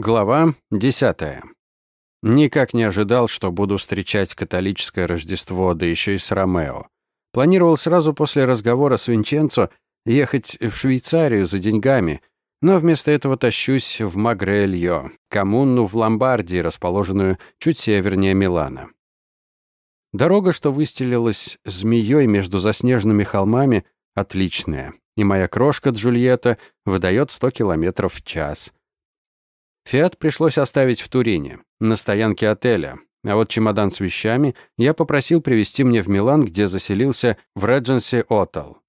Глава 10. Никак не ожидал, что буду встречать католическое Рождество, да еще и с Ромео. Планировал сразу после разговора с Винченцо ехать в Швейцарию за деньгами, но вместо этого тащусь в Магрельо, коммуну в Ломбардии, расположенную чуть севернее Милана. Дорога, что выстелилась змеей между заснеженными холмами, отличная, и моя крошка Джульетта выдает 100 километров в час — Фиат пришлось оставить в Турине, на стоянке отеля. А вот чемодан с вещами я попросил привезти мне в Милан, где заселился в Редженси Отел.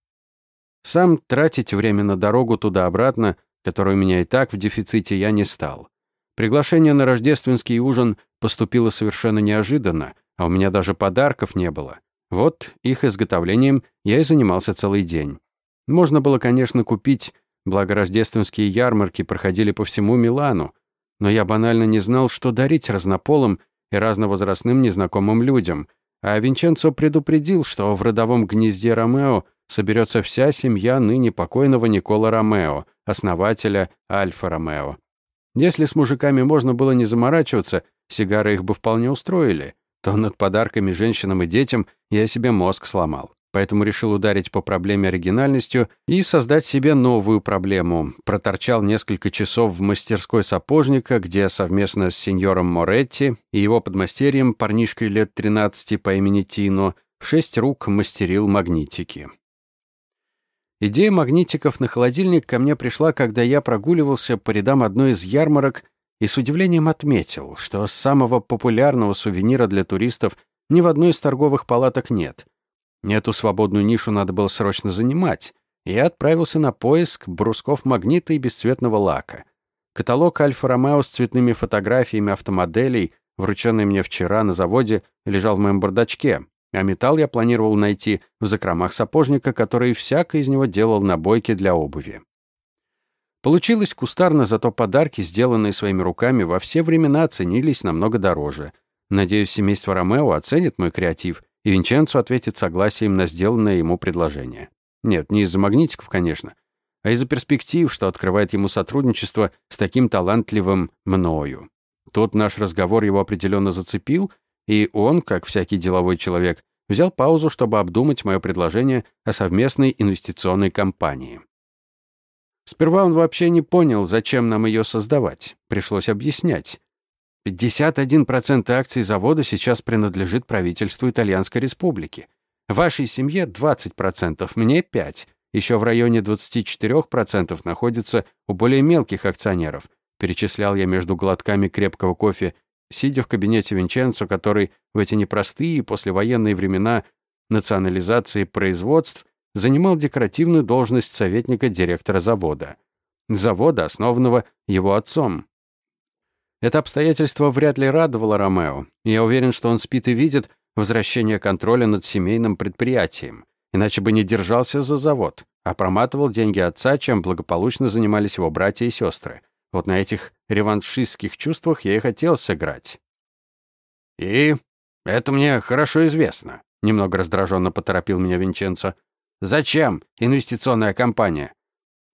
Сам тратить время на дорогу туда-обратно, которая у меня и так в дефиците, я не стал. Приглашение на рождественский ужин поступило совершенно неожиданно, а у меня даже подарков не было. Вот их изготовлением я и занимался целый день. Можно было, конечно, купить, благо рождественские ярмарки проходили по всему Милану, но я банально не знал, что дарить разнополым и разновозрастным незнакомым людям, а Винченцо предупредил, что в родовом гнезде Ромео соберется вся семья ныне покойного Никола Ромео, основателя Альфа Ромео. Если с мужиками можно было не заморачиваться, сигары их бы вполне устроили, то над подарками женщинам и детям я себе мозг сломал поэтому решил ударить по проблеме оригинальностью и создать себе новую проблему. Проторчал несколько часов в мастерской сапожника, где совместно с сеньором Моретти и его подмастерьем, парнишкой лет 13 по имени Тино, в шесть рук мастерил магнитики. Идея магнитиков на холодильник ко мне пришла, когда я прогуливался по рядам одной из ярмарок и с удивлением отметил, что самого популярного сувенира для туристов ни в одной из торговых палаток нет — Эту свободную нишу надо было срочно занимать. И я отправился на поиск брусков магнита и бесцветного лака. Каталог Альфа-Ромео с цветными фотографиями автомоделей, врученный мне вчера на заводе, лежал в моем бардачке, а металл я планировал найти в закромах сапожника, который всяко из него делал набойки для обуви. Получилось кустарно, зато подарки, сделанные своими руками, во все времена ценились намного дороже. Надеюсь, семейство Ромео оценит мой креатив и Винченцо ответит согласием на сделанное ему предложение. Нет, не из-за магнитиков, конечно, а из-за перспектив, что открывает ему сотрудничество с таким талантливым мною. Тот наш разговор его определенно зацепил, и он, как всякий деловой человек, взял паузу, чтобы обдумать мое предложение о совместной инвестиционной компании. Сперва он вообще не понял, зачем нам ее создавать. Пришлось объяснять. 51% акций завода сейчас принадлежит правительству Итальянской Республики. Вашей семье 20%, мне 5%. Еще в районе 24% находится у более мелких акционеров. Перечислял я между глотками крепкого кофе, сидя в кабинете Винченцо, который в эти непростые послевоенные времена национализации производств занимал декоративную должность советника директора завода. Завода, основанного его отцом, это обстоятельство вряд ли радовало Ромео. Я уверен, что он спит и видит возвращение контроля над семейным предприятием. Иначе бы не держался за завод, а проматывал деньги отца, чем благополучно занимались его братья и сестры. Вот на этих реваншистских чувствах я и хотел сыграть. «И это мне хорошо известно», — немного раздраженно поторопил меня Винченцо. «Зачем инвестиционная компания?»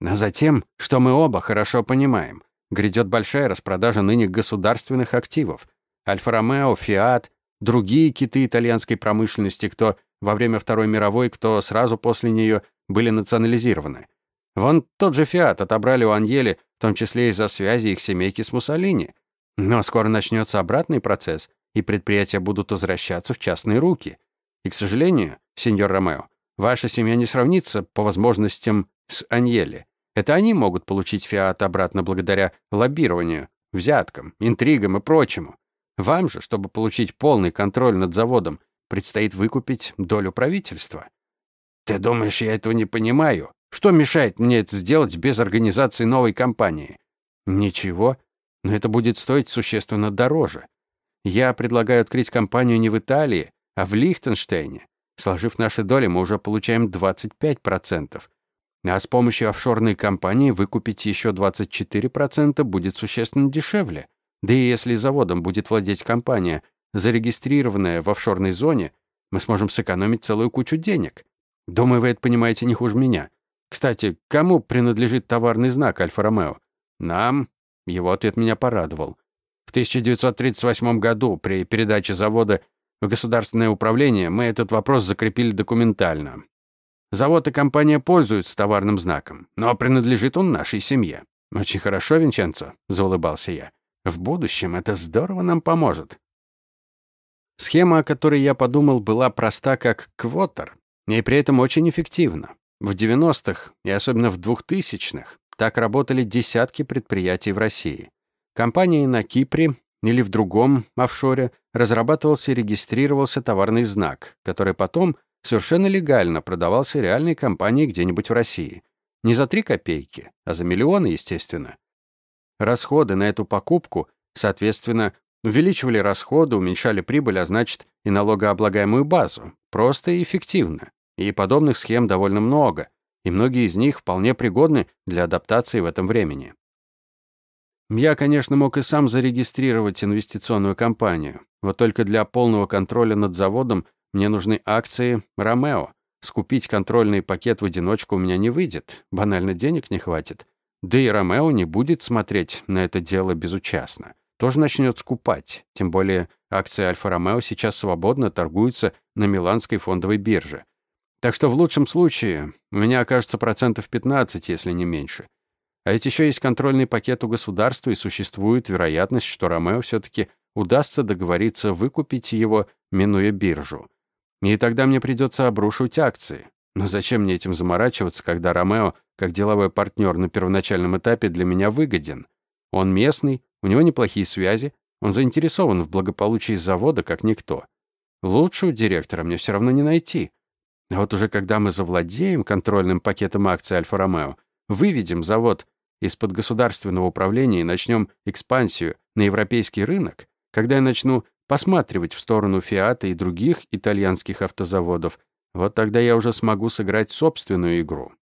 «А затем, что мы оба хорошо понимаем. Грядет большая распродажа ныне государственных активов. Альфа-Ромео, Фиат, другие киты итальянской промышленности, кто во время Второй мировой, кто сразу после нее были национализированы. Вон тот же Фиат отобрали у Аньели, в том числе из-за связи их семейки с Муссолини. Но скоро начнется обратный процесс, и предприятия будут возвращаться в частные руки. И, к сожалению, сеньор Ромео, ваша семья не сравнится по возможностям с Аньели. Это они могут получить фиат обратно благодаря лоббированию, взяткам, интригам и прочему. Вам же, чтобы получить полный контроль над заводом, предстоит выкупить долю правительства. Ты думаешь, я этого не понимаю? Что мешает мне это сделать без организации новой компании? Ничего, но это будет стоить существенно дороже. Я предлагаю открыть компанию не в Италии, а в Лихтенштейне. Сложив наши доли, мы уже получаем 25%. А с помощью офшорной компании выкупить еще 24% будет существенно дешевле. Да и если заводом будет владеть компания, зарегистрированная в офшорной зоне, мы сможем сэкономить целую кучу денег. Думаю, вы это понимаете не хуже меня. Кстати, кому принадлежит товарный знак Альфа-Ромео? Нам. Его ответ меня порадовал. В 1938 году при передаче завода в государственное управление мы этот вопрос закрепили документально. Завод и компания пользуются товарным знаком, но принадлежит он нашей семье. Очень хорошо, Винченцо, заулыбался я. В будущем это здорово нам поможет. Схема, о которой я подумал, была проста как квотер, и при этом очень эффективна. В 90-х и особенно в 2000-х так работали десятки предприятий в России. Компании на Кипре или в другом офшоре разрабатывался и регистрировался товарный знак, который потом совершенно легально продавался реальной компании где-нибудь в России. Не за три копейки, а за миллионы, естественно. Расходы на эту покупку, соответственно, увеличивали расходы, уменьшали прибыль, а значит и налогооблагаемую базу. Просто и эффективно. И подобных схем довольно много, и многие из них вполне пригодны для адаптации в этом времени. Я, конечно, мог и сам зарегистрировать инвестиционную компанию, вот только для полного контроля над заводом мне нужны акции «Ромео». Скупить контрольный пакет в одиночку у меня не выйдет, банально денег не хватит. Да и Ромео не будет смотреть на это дело безучастно. Тоже начнет скупать, тем более акции Альфа-Ромео сейчас свободно торгуются на Миланской фондовой бирже. Так что в лучшем случае у меня окажется процентов 15, если не меньше. А ведь еще есть контрольный пакет у государства, и существует вероятность, что Ромео все-таки удастся договориться выкупить его, минуя биржу. И тогда мне придется обрушивать акции. Но зачем мне этим заморачиваться, когда Ромео, как деловой партнер на первоначальном этапе, для меня выгоден? Он местный, у него неплохие связи, он заинтересован в благополучии завода, как никто. Лучшего директора мне все равно не найти. А вот уже когда мы завладеем контрольным пакетом акций Альфа-Ромео, выведем завод из-под государственного управления и начнем экспансию на европейский рынок, когда я начну посматривать в сторону Фиата и других итальянских автозаводов, вот тогда я уже смогу сыграть собственную игру.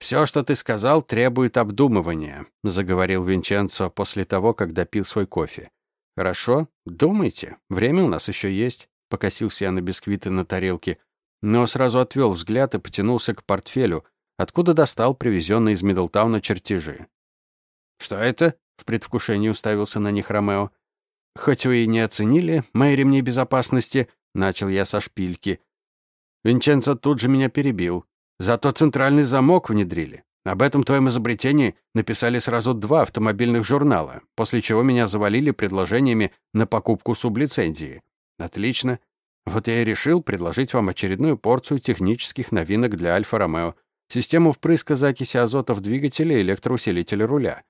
«Все, что ты сказал, требует обдумывания», — заговорил Винченцо после того, как допил свой кофе. «Хорошо, думайте, время у нас еще есть», — покосился я на бисквиты на тарелке, но сразу отвел взгляд и потянулся к портфелю, откуда достал привезенные из Мидлтауна чертежи. «Что это?» — в предвкушении уставился на них Ромео. «Хоть вы и не оценили мои ремни безопасности», — начал я со шпильки. Винченцо тут же меня перебил. «Зато центральный замок внедрили. Об этом твоем изобретении написали сразу два автомобильных журнала, после чего меня завалили предложениями на покупку сублицензии. Отлично. Вот я и решил предложить вам очередную порцию технических новинок для Альфа-Ромео, систему впрыска закиси азота в двигателе и электроусилителя руля.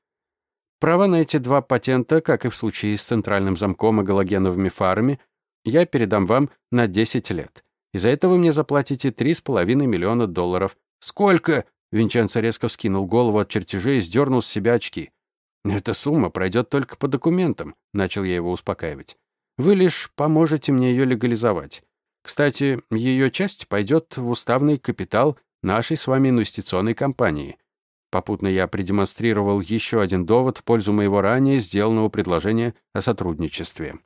Права на эти два патента, как и в случае с центральным замком и галогеновыми фарами, я передам вам на 10 лет. И за это вы мне заплатите 3,5 миллиона долларов. Сколько? Винченцо резко вскинул голову от чертежей и сдернул с себя очки. «Эта сумма пройдет только по документам», — начал я его успокаивать. Вы лишь поможете мне ее легализовать. Кстати, ее часть пойдет в уставный капитал нашей с вами инвестиционной компании. Попутно я продемонстрировал еще один довод в пользу моего ранее сделанного предложения о сотрудничестве.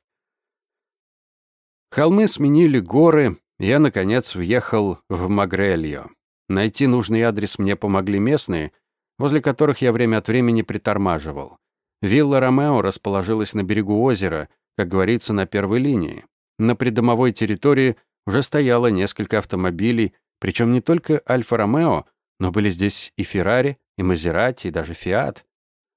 Холмы сменили горы, я, наконец, въехал в Магрельо. Найти нужный адрес мне помогли местные, возле которых я время от времени притормаживал. Вилла Ромео расположилась на берегу озера, как говорится, на первой линии. На придомовой территории уже стояло несколько автомобилей, причем не только Альфа-Ромео, но были здесь и Феррари, и Мазерати, и даже Фиат.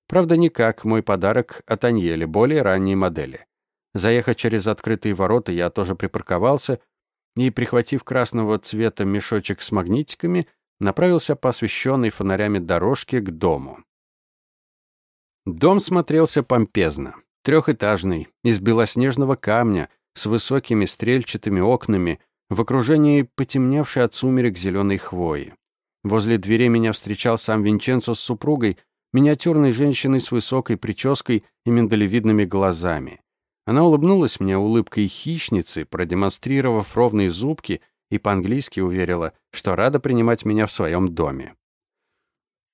Правда, не как мой подарок от Аньели, более ранние модели. Заехав через открытые ворота, я тоже припарковался и, прихватив красного цвета мешочек с магнитиками, направился по освещенной фонарями дорожке к дому. Дом смотрелся помпезно. Трехэтажный, из белоснежного камня, с высокими стрельчатыми окнами, в окружении потемневшей от сумерек зеленой хвои. Возле двери меня встречал сам Винченцо с супругой, миниатюрной женщиной с высокой прической и миндалевидными глазами. Она улыбнулась мне улыбкой хищницы, продемонстрировав ровные зубки, и по-английски уверила, что рада принимать меня в своем доме.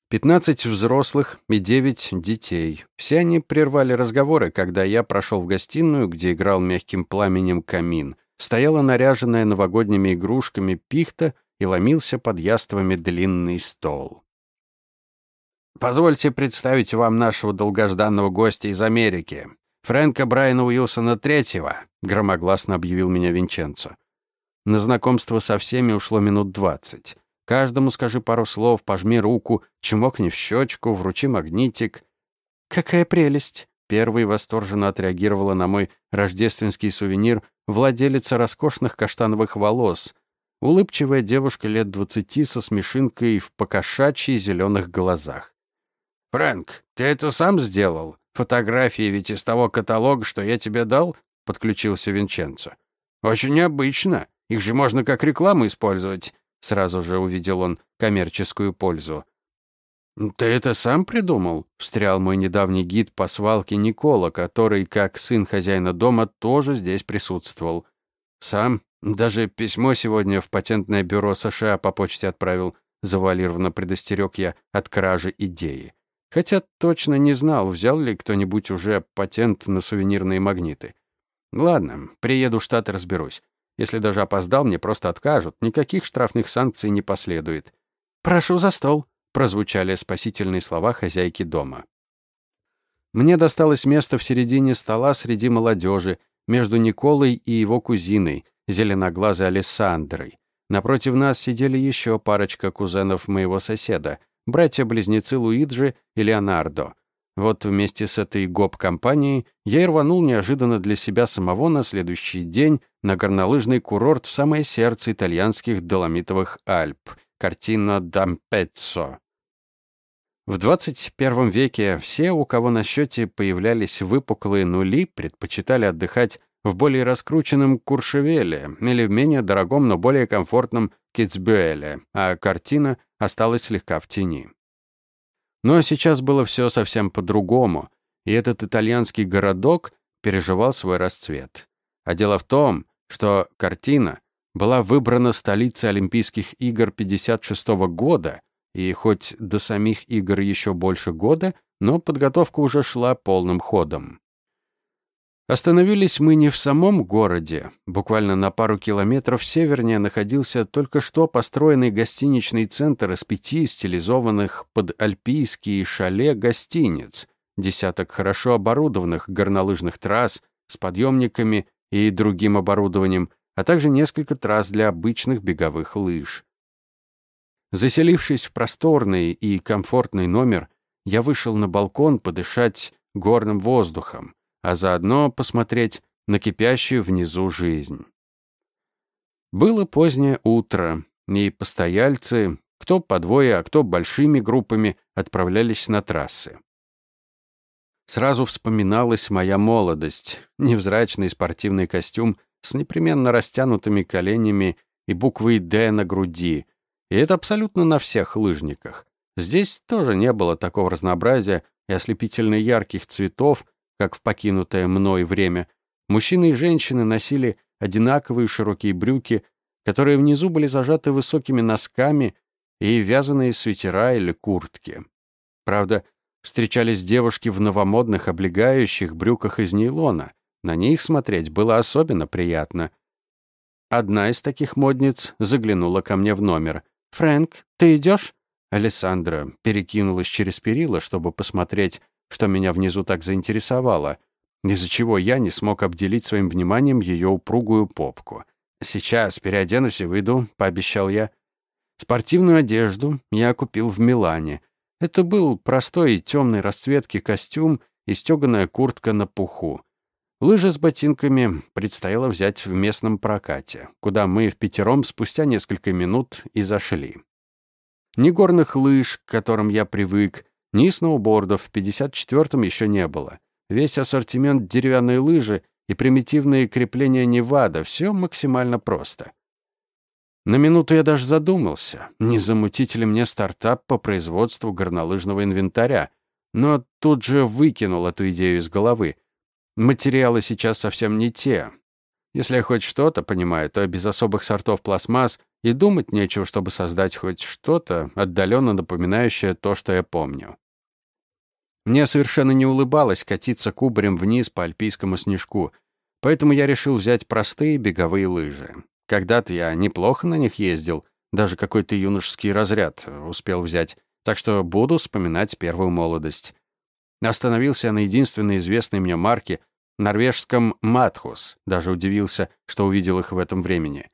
Пятнадцать взрослых и девять детей. Все они прервали разговоры, когда я прошел в гостиную, где играл мягким пламенем камин. Стояла наряженная новогодними игрушками пихта и ломился под яствами длинный стол. позвольте представить вам нашего долгожданного гостя из Америки, Фрэнка Брайана Уилсона Третьего», — громогласно объявил меня Винченцо. На знакомство со всеми ушло минут двадцать. Каждому скажи пару слов, пожми руку, чмокни в щечку, вручи магнитик. «Какая прелесть!» Первой восторженно отреагировала на мой рождественский сувенир владелица роскошных каштановых волос, улыбчивая девушка лет двадцати со смешинкой в покошачьи зеленых глазах. «Фрэнк, ты это сам сделал? Фотографии ведь из того каталога, что я тебе дал?» — подключился Винченцо. «Очень необычно. Их же можно как рекламу использовать». Сразу же увидел он коммерческую пользу. «Ты это сам придумал?» — встрял мой недавний гид по свалке Никола, который, как сын хозяина дома, тоже здесь присутствовал. «Сам? Даже письмо сегодня в патентное бюро США по почте отправил», — завуалированно предостерег я от кражи идеи. Хотя точно не знал, взял ли кто-нибудь уже патент на сувенирные магниты. Ладно, приеду в Штат и разберусь. Если даже опоздал, мне просто откажут, никаких штрафных санкций не последует. «Прошу за стол», прозвучали спасительные слова хозяйки дома. Мне досталось место в середине стола среди молодежи, между Николой и его кузиной, зеленоглазой Алессандрой. Напротив нас сидели еще парочка кузенов моего соседа, братья-близнецы Луиджи и Леонардо. Вот вместе с этой гоп-компанией я и рванул неожиданно для себя самого на следующий день на горнолыжный курорт в самое сердце итальянских Доломитовых Альп, картина «Дампеццо». В 21 веке все, у кого на счете появлялись выпуклые нули, предпочитали отдыхать в более раскрученном Куршевеле или в менее дорогом, но более комфортном Китсбюэле, а картина осталась слегка в тени. Но сейчас было все совсем по-другому, и этот итальянский городок переживал свой расцвет. А дело в том, что картина была выбрана столицей Олимпийских игр 56 года и хоть до самих игр еще больше года, но подготовка уже шла полным ходом. Остановились мы не в самом городе. Буквально на пару километров севернее находился только что построенный гостиничный центр из пяти стилизованных под альпийские шале гостиниц, десяток хорошо оборудованных горнолыжных трасс с подъемниками и другим оборудованием, а также несколько трасс для обычных беговых лыж. Заселившись в просторный и комфортный номер, я вышел на балкон подышать горным воздухом, а заодно посмотреть на кипящую внизу жизнь. Было позднее утро, и постояльцы, кто по двое, а кто большими группами, отправлялись на трассы. Сразу вспоминалась моя молодость, невзрачный спортивный костюм с непременно растянутыми коленями и буквой «Д» на груди — и это абсолютно на всех лыжниках. Здесь тоже не было такого разнообразия и ослепительно ярких цветов, как в покинутое мной время. Мужчины и женщины носили одинаковые широкие брюки, которые внизу были зажаты высокими носками и вязаные свитера или куртки. Правда, встречались девушки в новомодных облегающих брюках из нейлона. На них смотреть было особенно приятно. Одна из таких модниц заглянула ко мне в номер — «Фрэнк, ты идешь?» Алессандра перекинулась через перила, чтобы посмотреть, что меня внизу так заинтересовало, из-за чего я не смог обделить своим вниманием ее упругую попку. «Сейчас переоденусь и выйду», — пообещал я. Спортивную одежду я купил в Милане. Это был простой и темной расцветки костюм и стеганая куртка на пуху. Лыжи с ботинками предстояло взять в местном прокате, куда мы в пятером спустя несколько минут и зашли. Ни горных лыж, к которым я привык, ни сноубордов в 54-м еще не было. Весь ассортимент деревянной лыжи и примитивные крепления Невада — все максимально просто. На минуту я даже задумался, не замутить ли мне стартап по производству горнолыжного инвентаря, но тут же выкинул эту идею из головы — Материалы сейчас совсем не те. Если я хоть что-то понимаю, то без особых сортов пластмасс и думать нечего, чтобы создать хоть что-то, отдаленно напоминающее то, что я помню. Мне совершенно не улыбалось катиться кубарем вниз по альпийскому снежку, поэтому я решил взять простые беговые лыжи. Когда-то я неплохо на них ездил, даже какой-то юношеский разряд успел взять. так что буду вспоминать первую молодость. Остановился на единственной известной мне марке, норвежском «Матхус», даже удивился, что увидел их в этом времени.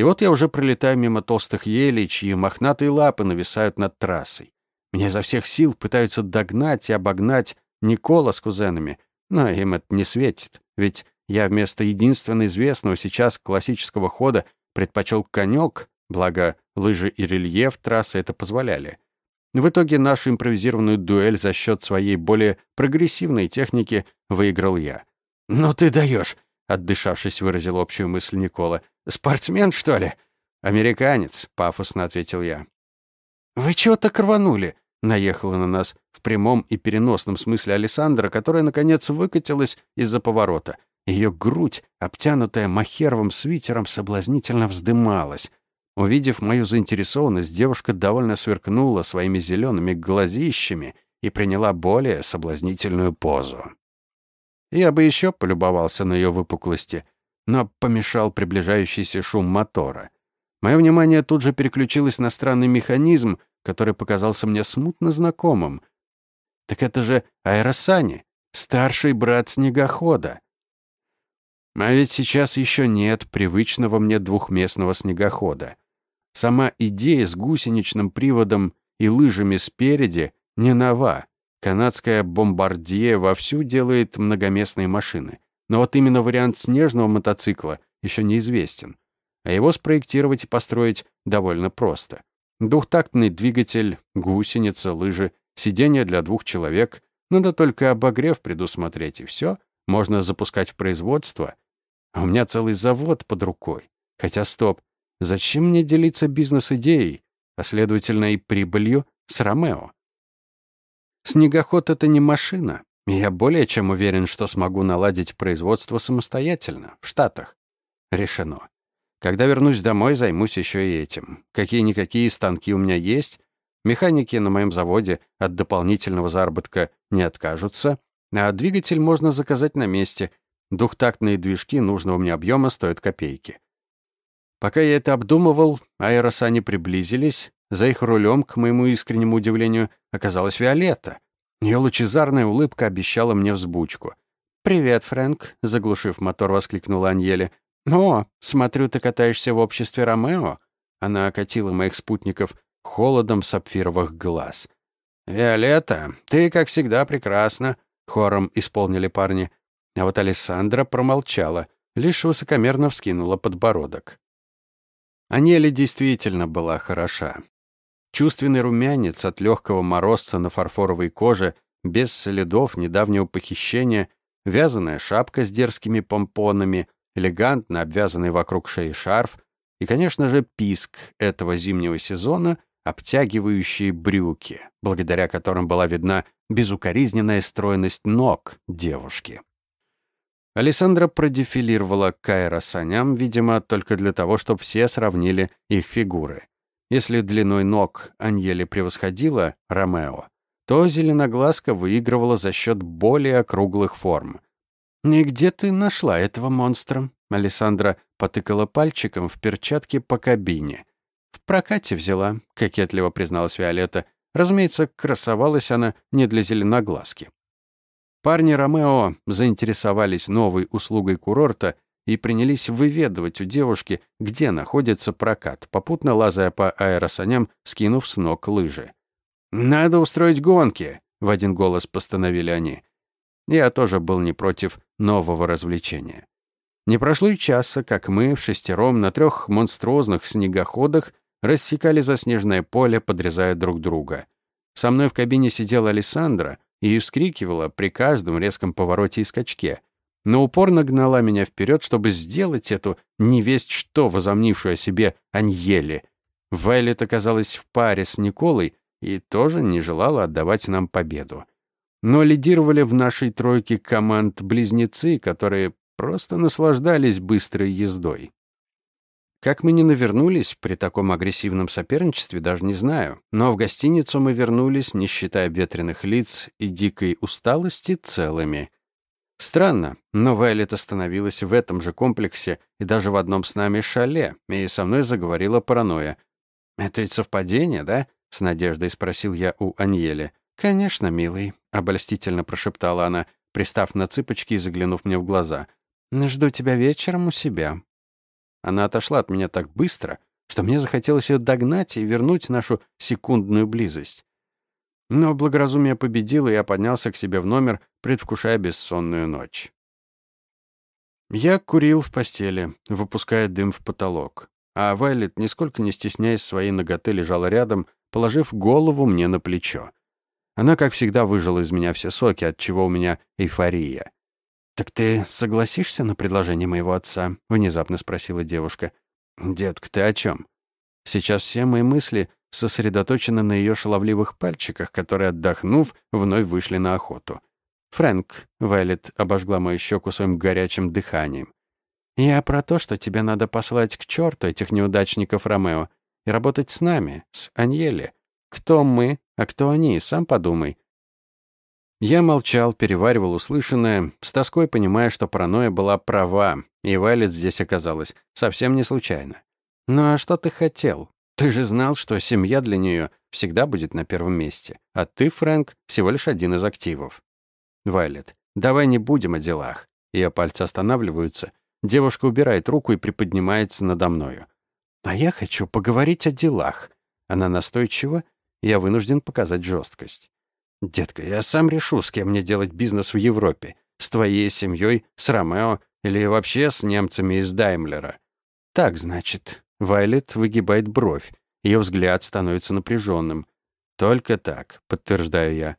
И вот я уже пролетаю мимо толстых елей, чьи мохнатые лапы нависают над трассой. Меня изо всех сил пытаются догнать и обогнать Никола с кузенами, но им это не светит, ведь я вместо единственно известного сейчас классического хода предпочел конек, благо лыжи и рельеф трассы это позволяли. В итоге нашу импровизированную дуэль за счет своей более прогрессивной техники выиграл я. «Ну ты даешь!» — отдышавшись, выразил общую мысль Никола. «Спортсмен, что ли?» «Американец», — пафосно ответил я. «Вы чего так рванули?» — наехала на нас в прямом и переносном смысле Александра, которая, наконец, выкатилась из-за поворота. Ее грудь, обтянутая махеровым свитером, соблазнительно вздымалась. Увидев мою заинтересованность, девушка довольно сверкнула своими зелеными глазищами и приняла более соблазнительную позу. Я бы еще полюбовался на ее выпуклости, но помешал приближающийся шум мотора. Мое внимание тут же переключилось на странный механизм, который показался мне смутно знакомым. Так это же Аэросани, старший брат снегохода. А ведь сейчас еще нет привычного мне двухместного снегохода. Сама идея с гусеничным приводом и лыжами спереди не нова. Канадская бомбардье вовсю делает многоместные машины. Но вот именно вариант снежного мотоцикла еще неизвестен. А его спроектировать и построить довольно просто. Двухтактный двигатель, гусеница, лыжи, сиденье для двух человек. Надо только обогрев предусмотреть, и все. Можно запускать в производство. А у меня целый завод под рукой. Хотя стоп, зачем мне делиться бизнес-идеей, а следовательно и прибылью с Ромео? Снегоход — это не машина. Я более чем уверен, что смогу наладить производство самостоятельно, в Штатах. Решено. Когда вернусь домой, займусь еще и этим. Какие-никакие станки у меня есть. Механики на моем заводе от дополнительного заработка не откажутся. А двигатель можно заказать на месте. Двухтактные движки нужного мне объема стоят копейки. Пока я это обдумывал, аэросани приблизились. За их рулем, к моему искреннему удивлению, оказалась Виолетта. Ее лучезарная улыбка обещала мне взбучку. «Привет, Фрэнк», — заглушив мотор, воскликнула Аньеле. «О, смотрю, ты катаешься в обществе Ромео?» Она окатила моих спутников холодом сапфировых глаз. «Виолетта, ты, как всегда, прекрасна», — хором исполнили парни. А вот Александра промолчала, лишь высокомерно вскинула подбородок. Анели действительно была хороша. Чувственный румянец от легкого морозца на фарфоровой коже, без следов недавнего похищения, вязаная шапка с дерзкими помпонами — элегантно обвязанный вокруг шеи шарф и, конечно же, писк этого зимнего сезона, обтягивающие брюки, благодаря которым была видна безукоризненная стройность ног девушки. Александра продефилировала Кайра саням, видимо, только для того, чтобы все сравнили их фигуры. Если длиной ног Аньели превосходила Ромео, то зеленоглазка выигрывала за счет более округлых форм. «И где ты нашла этого монстра?» Александра потыкала пальчиком в перчатке по кабине. «В прокате взяла», — кокетливо призналась Виолетта. Разумеется, красовалась она не для зеленоглазки. Парни Ромео заинтересовались новой услугой курорта и принялись выведывать у девушки, где находится прокат, попутно лазая по аэросаням, скинув с ног лыжи. «Надо устроить гонки», — в один голос постановили они. Я тоже был не против нового развлечения. Не прошло и часа, как мы в шестером на трех монструозных снегоходах рассекали заснеженное поле, подрезая друг друга. Со мной в кабине сидела Александра и вскрикивала при каждом резком повороте и скачке, но упорно гнала меня вперед, чтобы сделать эту невесть что возомнившую о себе Аньели. Вайлет оказалась в паре с Николой и тоже не желала отдавать нам победу. Но лидировали в нашей тройке команд близнецы, которые просто наслаждались быстрой ездой. Как мы не навернулись при таком агрессивном соперничестве, даже не знаю. Но в гостиницу мы вернулись, не считая ветреных лиц и дикой усталости, целыми. Странно, но Вайлет остановилась в этом же комплексе и даже в одном с нами шале, и со мной заговорила паранойя. Это ведь совпадение, да? с надеждой спросил я у Аньели. «Конечно, милый», — обольстительно прошептала она, пристав на цыпочки и заглянув мне в глаза. «Жду тебя вечером у себя». Она отошла от меня так быстро, что мне захотелось ее догнать и вернуть нашу секундную близость. Но благоразумие победило, и я поднялся к себе в номер, предвкушая бессонную ночь. Я курил в постели, выпуская дым в потолок. А Вайлет, нисколько не стесняясь своей ноготы, лежала рядом, положив голову мне на плечо. Она, как всегда, выжила из меня все соки, от чего у меня эйфория. «Так ты согласишься на предложение моего отца?» — внезапно спросила девушка. «Детка, ты о чем? Сейчас все мои мысли сосредоточены на ее шаловливых пальчиках, которые, отдохнув, вновь вышли на охоту. «Фрэнк», — Вайлет обожгла мою щеку своим горячим дыханием. «Я про то, что тебе надо послать к черту этих неудачников Ромео и работать с нами, с Аньели. Кто мы, а кто они, сам подумай». Я молчал, переваривал услышанное, с тоской понимая, что паранойя была права, и Вайлет здесь оказалась совсем не случайно. «Ну а что ты хотел? Ты же знал, что семья для нее всегда будет на первом месте, а ты, Фрэнк, всего лишь один из активов». «Вайлет, давай не будем о делах». Ее пальцы останавливаются. Девушка убирает руку и приподнимается надо мною. «А я хочу поговорить о делах». Она настойчива, я вынужден показать жесткость. «Детка, я сам решу, с кем мне делать бизнес в Европе. С твоей семьей, с Ромео или вообще с немцами из Даймлера». «Так, значит». Вайлет выгибает бровь. Ее взгляд становится напряженным. «Только так», — подтверждаю я.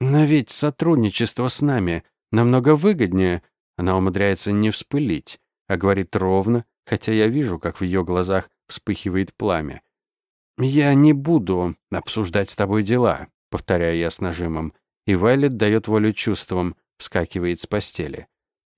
Но ведь сотрудничество с нами намного выгоднее. Она умудряется не вспылить, а говорит ровно, хотя я вижу, как в ее глазах вспыхивает пламя. «Я не буду обсуждать с тобой дела», — повторяю я с нажимом. И Вайлет дает волю чувствам, вскакивает с постели.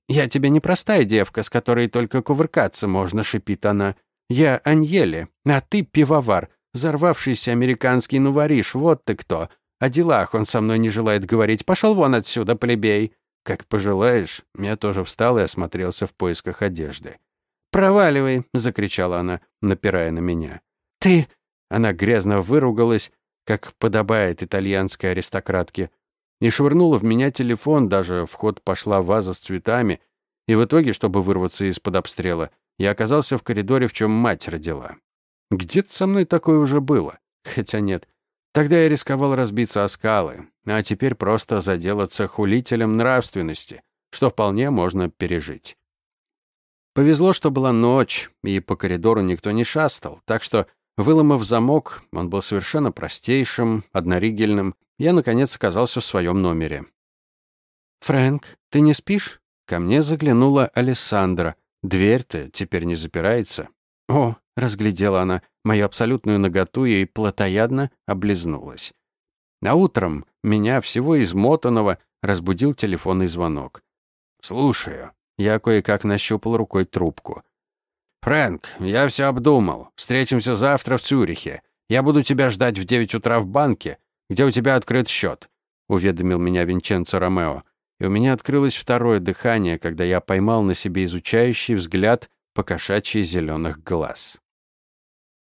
«Я тебе не простая девка, с которой только кувыркаться можно», — шипит она. «Я Аньеле, а ты пивовар, взорвавшийся американский нувориш, вот ты кто. О делах он со мной не желает говорить. Пошел вон отсюда, плебей. Как пожелаешь. Я тоже встал и осмотрелся в поисках одежды. «Проваливай!» — закричала она, напирая на меня. «Ты...» — она грязно выругалась, как подобает итальянской аристократке, и швырнула в меня телефон, даже в ход пошла ваза с цветами, и в итоге, чтобы вырваться из-под обстрела, я оказался в коридоре, в чем мать родила. Где-то со мной такое уже было. Хотя нет, Тогда я рисковал разбиться о скалы, а теперь просто заделаться хулителем нравственности, что вполне можно пережить. Повезло, что была ночь, и по коридору никто не шастал, так что, выломав замок, он был совершенно простейшим, одноригельным, я, наконец, оказался в своем номере. «Фрэнк, ты не спишь?» Ко мне заглянула Алессандра. Дверь-то теперь не запирается. «О, — разглядела она мою абсолютную наготу и плотоядно облизнулась. А утром меня, всего измотанного, разбудил телефонный звонок. «Слушаю». Я кое-как нащупал рукой трубку. «Фрэнк, я все обдумал. Встретимся завтра в Цюрихе. Я буду тебя ждать в девять утра в банке, где у тебя открыт счет», — уведомил меня Винченцо Ромео. И у меня открылось второе дыхание, когда я поймал на себе изучающий взгляд покошачьи зеленых глаз.